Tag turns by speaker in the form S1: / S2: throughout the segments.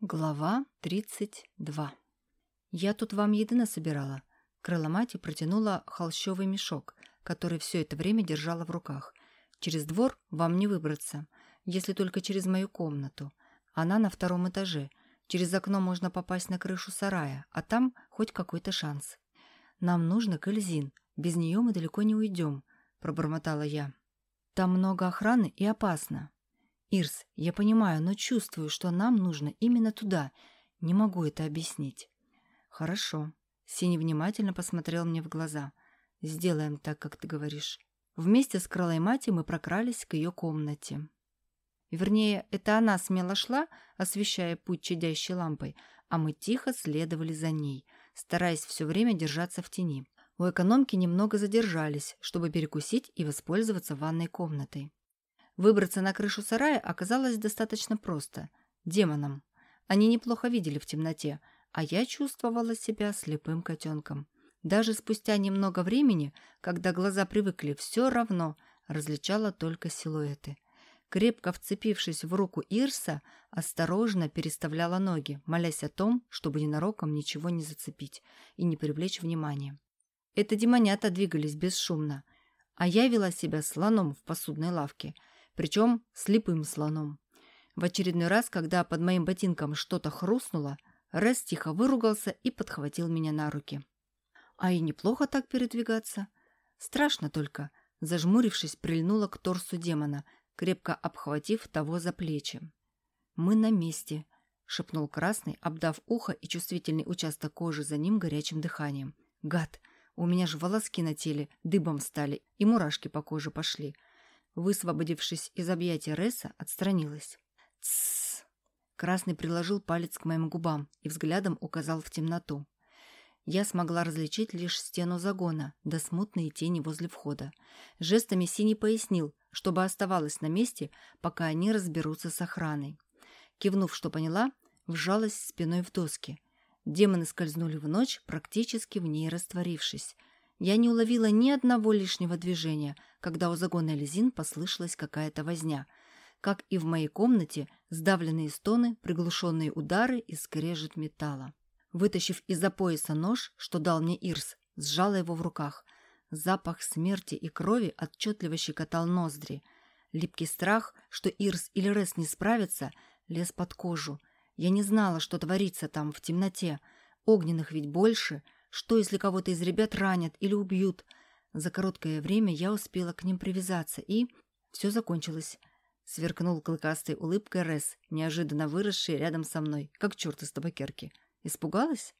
S1: Глава 32 «Я тут вам еды насобирала». Крыломати протянула холщовый мешок, который все это время держала в руках. «Через двор вам не выбраться, если только через мою комнату. Она на втором этаже. Через окно можно попасть на крышу сарая, а там хоть какой-то шанс. Нам нужно Кальзин, без нее мы далеко не уйдем», – пробормотала я. «Там много охраны и опасно». «Ирс, я понимаю, но чувствую, что нам нужно именно туда. Не могу это объяснить». «Хорошо». Синий внимательно посмотрел мне в глаза. «Сделаем так, как ты говоришь». Вместе с крылой мати мы прокрались к ее комнате. Вернее, это она смело шла, освещая путь чадящей лампой, а мы тихо следовали за ней, стараясь все время держаться в тени. У экономки немного задержались, чтобы перекусить и воспользоваться ванной комнатой. Выбраться на крышу сарая оказалось достаточно просто. Демонам. Они неплохо видели в темноте, а я чувствовала себя слепым котенком. Даже спустя немного времени, когда глаза привыкли, все равно различала только силуэты. Крепко вцепившись в руку Ирса, осторожно переставляла ноги, молясь о том, чтобы ненароком ничего не зацепить и не привлечь внимания. Это демонята двигались бесшумно, а я вела себя слоном в посудной лавке – причем слепым слоном. В очередной раз, когда под моим ботинком что-то хрустнуло, Рес тихо выругался и подхватил меня на руки. А и неплохо так передвигаться. Страшно только. Зажмурившись, прильнула к торсу демона, крепко обхватив того за плечи. «Мы на месте», — шепнул Красный, обдав ухо и чувствительный участок кожи за ним горячим дыханием. «Гад! У меня же волоски на теле дыбом стали, и мурашки по коже пошли высвободившись из объятия Ресса, отстранилась. «Тссс!» Красный приложил палец к моим губам и взглядом указал в темноту. Я смогла различить лишь стену загона, да смутные тени возле входа. Жестами Синий пояснил, чтобы оставалась на месте, пока они разберутся с охраной. Кивнув, что поняла, вжалась спиной в доски. Демоны скользнули в ночь, практически в ней растворившись. Я не уловила ни одного лишнего движения, когда у загона Эльзин послышалась какая-то возня. Как и в моей комнате, сдавленные стоны, приглушенные удары и скрежет металла. Вытащив из-за пояса нож, что дал мне Ирс, сжала его в руках. Запах смерти и крови отчетливо щекотал ноздри. Липкий страх, что Ирс или Рес не справятся, лез под кожу. Я не знала, что творится там, в темноте. Огненных ведь больше — что, если кого-то из ребят ранят или убьют? За короткое время я успела к ним привязаться, и... Все закончилось. Сверкнул клыкастой улыбкой Рес, неожиданно выросший рядом со мной, как черт из табакерки. Испугалась?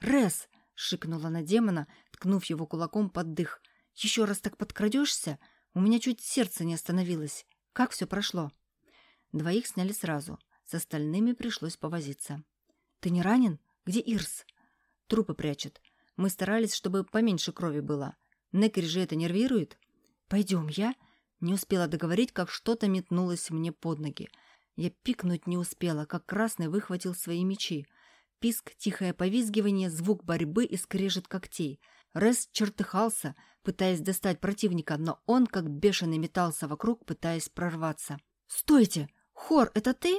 S1: «Рес!» — шикнула на демона, ткнув его кулаком под дых. «Еще раз так подкрадешься? У меня чуть сердце не остановилось. Как все прошло?» Двоих сняли сразу. С остальными пришлось повозиться. «Ты не ранен? Где Ирс?» Трупы прячет. Мы старались, чтобы поменьше крови было. Некери же это нервирует. Пойдем, я...» Не успела договорить, как что-то метнулось мне под ноги. Я пикнуть не успела, как Красный выхватил свои мечи. Писк, тихое повизгивание, звук борьбы и скрежет когтей. Рес чертыхался, пытаясь достать противника, но он, как бешеный, метался вокруг, пытаясь прорваться. «Стойте! Хор, это ты?»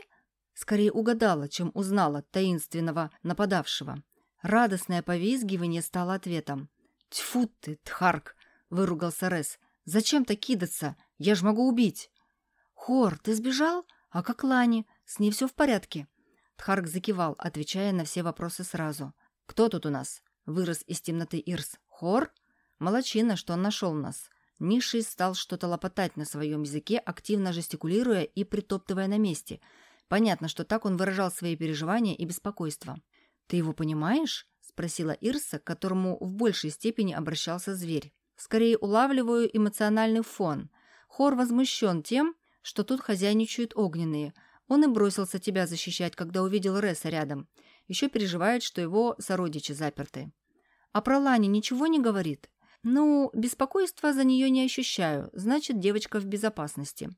S1: Скорее угадала, чем узнала таинственного нападавшего. Радостное повизгивание стало ответом. «Тьфу ты, Тхарк!» — выругался Рес. «Зачем так кидаться? Я ж могу убить!» «Хор, ты сбежал? А как Лани? С ней все в порядке?» Тхарк закивал, отвечая на все вопросы сразу. «Кто тут у нас?» — вырос из темноты Ирс. «Хор? Молодчина, что он нашел нас». Ниший стал что-то лопотать на своем языке, активно жестикулируя и притоптывая на месте. Понятно, что так он выражал свои переживания и беспокойство. «Ты его понимаешь?» — спросила Ирса, к которому в большей степени обращался зверь. «Скорее улавливаю эмоциональный фон. Хор возмущен тем, что тут хозяйничают огненные. Он и бросился тебя защищать, когда увидел Реса рядом. Еще переживает, что его сородичи заперты. А про Лани ничего не говорит? Ну, беспокойства за нее не ощущаю. Значит, девочка в безопасности.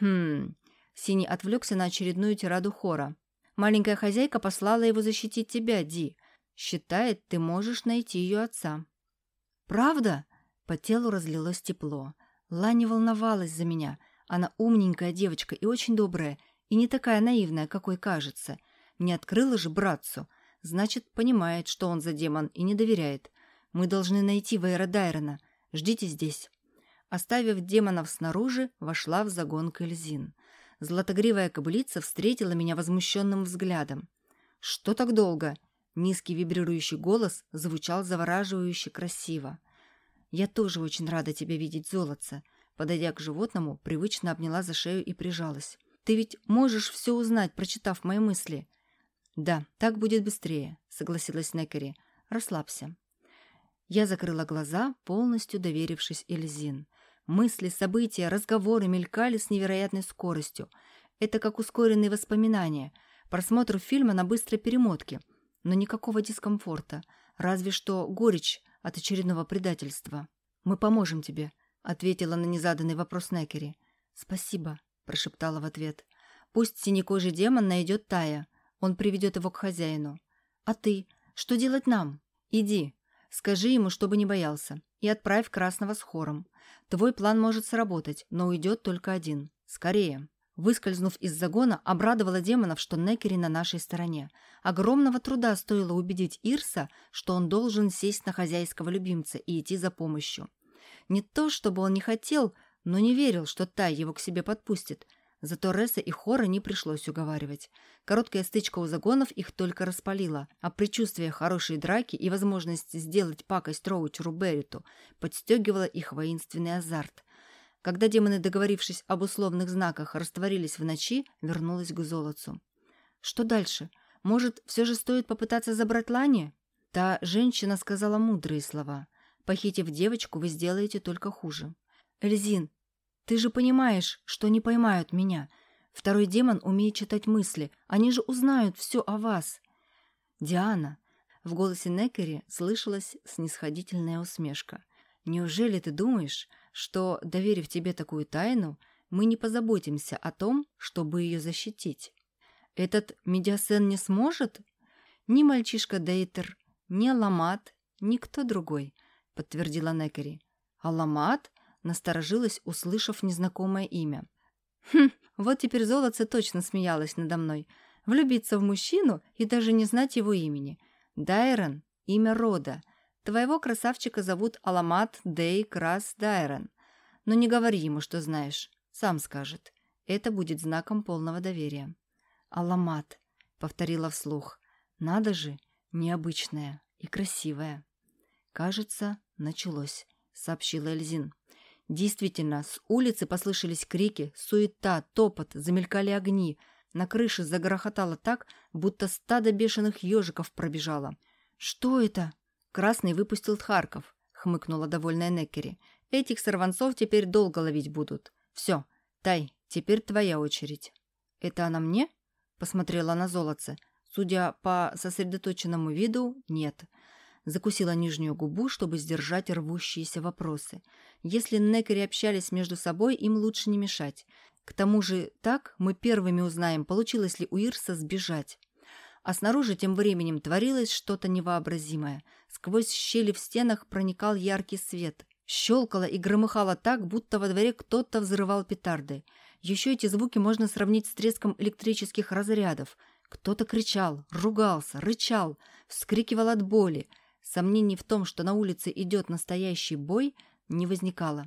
S1: Хм... Синий отвлекся на очередную тираду хора. Маленькая хозяйка послала его защитить тебя, Ди. Считает, ты можешь найти ее отца». «Правда?» По телу разлилось тепло. Лани волновалась за меня. Она умненькая девочка и очень добрая, и не такая наивная, какой кажется. Не открыла же братцу. Значит, понимает, что он за демон и не доверяет. Мы должны найти Вейра Дайрона. Ждите здесь». Оставив демонов снаружи, вошла в загон Кельзин. Златогривая кобылица встретила меня возмущенным взглядом. «Что так долго?» Низкий вибрирующий голос звучал завораживающе красиво. «Я тоже очень рада тебя видеть, золотце», Подойдя к животному, привычно обняла за шею и прижалась. «Ты ведь можешь все узнать, прочитав мои мысли?» «Да, так будет быстрее», — согласилась Некери. «Расслабься». Я закрыла глаза, полностью доверившись Эльзин. Мысли, события, разговоры мелькали с невероятной скоростью. Это как ускоренные воспоминания. Просмотр фильма на быстрой перемотке. Но никакого дискомфорта. Разве что горечь от очередного предательства. «Мы поможем тебе», — ответила на незаданный вопрос Некери. «Спасибо», — прошептала в ответ. «Пусть синекожий демон найдет Тая. Он приведет его к хозяину. А ты? Что делать нам? Иди. Скажи ему, чтобы не боялся. И отправь Красного с хором. Твой план может сработать, но уйдет только один. Скорее. Выскользнув из загона, обрадовала демонов, что Некери на нашей стороне. Огромного труда стоило убедить Ирса, что он должен сесть на хозяйского любимца и идти за помощью. Не то, чтобы он не хотел, но не верил, что Тай его к себе подпустит. Зато Реса и Хора не пришлось уговаривать. Короткая стычка у загонов их только распалила, а предчувствие хорошей драки и возможность сделать пакость Роучеру Берриту подстегивала их воинственный азарт. Когда демоны, договорившись об условных знаках, растворились в ночи, вернулась к золотцу. «Что дальше? Может, все же стоит попытаться забрать Лани?» Та женщина сказала мудрые слова. «Похитив девочку, вы сделаете только хуже». «Эльзин, ты же понимаешь, что не поймают меня. Второй демон умеет читать мысли. Они же узнают все о вас. Диана. В голосе Некери слышалась снисходительная усмешка. Неужели ты думаешь, что, доверив тебе такую тайну, мы не позаботимся о том, чтобы ее защитить? Этот Медиасен не сможет? Ни мальчишка Дейтер, ни Аламат, никто другой, подтвердила Некери. Аламат? Насторожилась, услышав незнакомое имя. «Хм, вот теперь золотце точно смеялась надо мной. Влюбиться в мужчину и даже не знать его имени. Дайрон — имя рода. Твоего красавчика зовут Аламат Дей Крас Дайрон. Но не говори ему, что знаешь. Сам скажет. Это будет знаком полного доверия». «Аламат», — повторила вслух. «Надо же, необычная и красивая». «Кажется, началось», — сообщила Эльзин. Действительно, с улицы послышались крики, суета, топот, замелькали огни. На крыше загрохотало так, будто стадо бешеных ежиков пробежало. «Что это?» «Красный выпустил Тхарков», — хмыкнула довольная Некери. «Этих сорванцов теперь долго ловить будут. Все, Тай, теперь твоя очередь». «Это она мне?» — посмотрела на золотце. Судя по сосредоточенному виду, нет. Закусила нижнюю губу, чтобы сдержать рвущиеся вопросы. Если Некери общались между собой, им лучше не мешать. К тому же так мы первыми узнаем, получилось ли у Ирса сбежать. А снаружи тем временем творилось что-то невообразимое. Сквозь щели в стенах проникал яркий свет. Щелкало и громыхало так, будто во дворе кто-то взрывал петарды. Еще эти звуки можно сравнить с треском электрических разрядов. Кто-то кричал, ругался, рычал, вскрикивал от боли. Сомнений в том, что на улице идет настоящий бой, не возникало.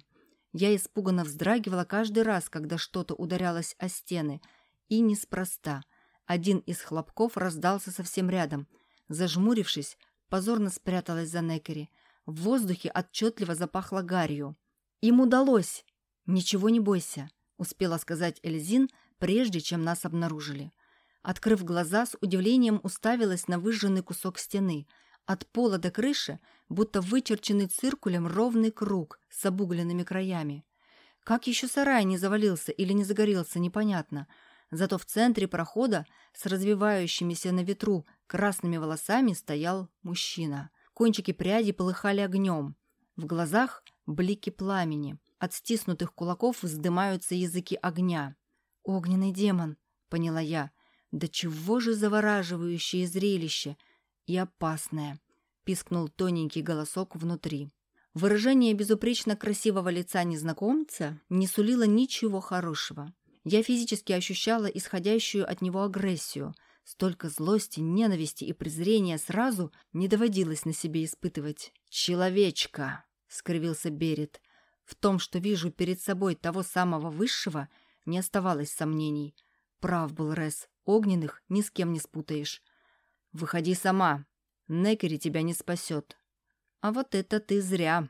S1: Я испуганно вздрагивала каждый раз, когда что-то ударялось о стены. И неспроста. Один из хлопков раздался совсем рядом. Зажмурившись, позорно спряталась за Некери. В воздухе отчетливо запахло гарью. «Им удалось!» «Ничего не бойся», — успела сказать Эльзин, прежде чем нас обнаружили. Открыв глаза, с удивлением уставилась на выжженный кусок стены — от пола до крыши будто вычерченный циркулем ровный круг с обугленными краями. Как еще сарай не завалился или не загорелся, непонятно. Зато в центре прохода с развивающимися на ветру красными волосами стоял мужчина. Кончики пряди полыхали огнем. В глазах блики пламени. От стиснутых кулаков вздымаются языки огня. «Огненный демон», — поняла я. «Да чего же завораживающее зрелище!» И опасное», — пискнул тоненький голосок внутри. Выражение безупречно красивого лица незнакомца не сулило ничего хорошего. Я физически ощущала исходящую от него агрессию. Столько злости, ненависти и презрения сразу не доводилось на себе испытывать. «Человечка!» — скривился Берет. В том, что вижу перед собой того самого высшего, не оставалось сомнений. Прав был Рес, огненных ни с кем не спутаешь. «Выходи сама. Некери тебя не спасет». «А вот это ты зря»,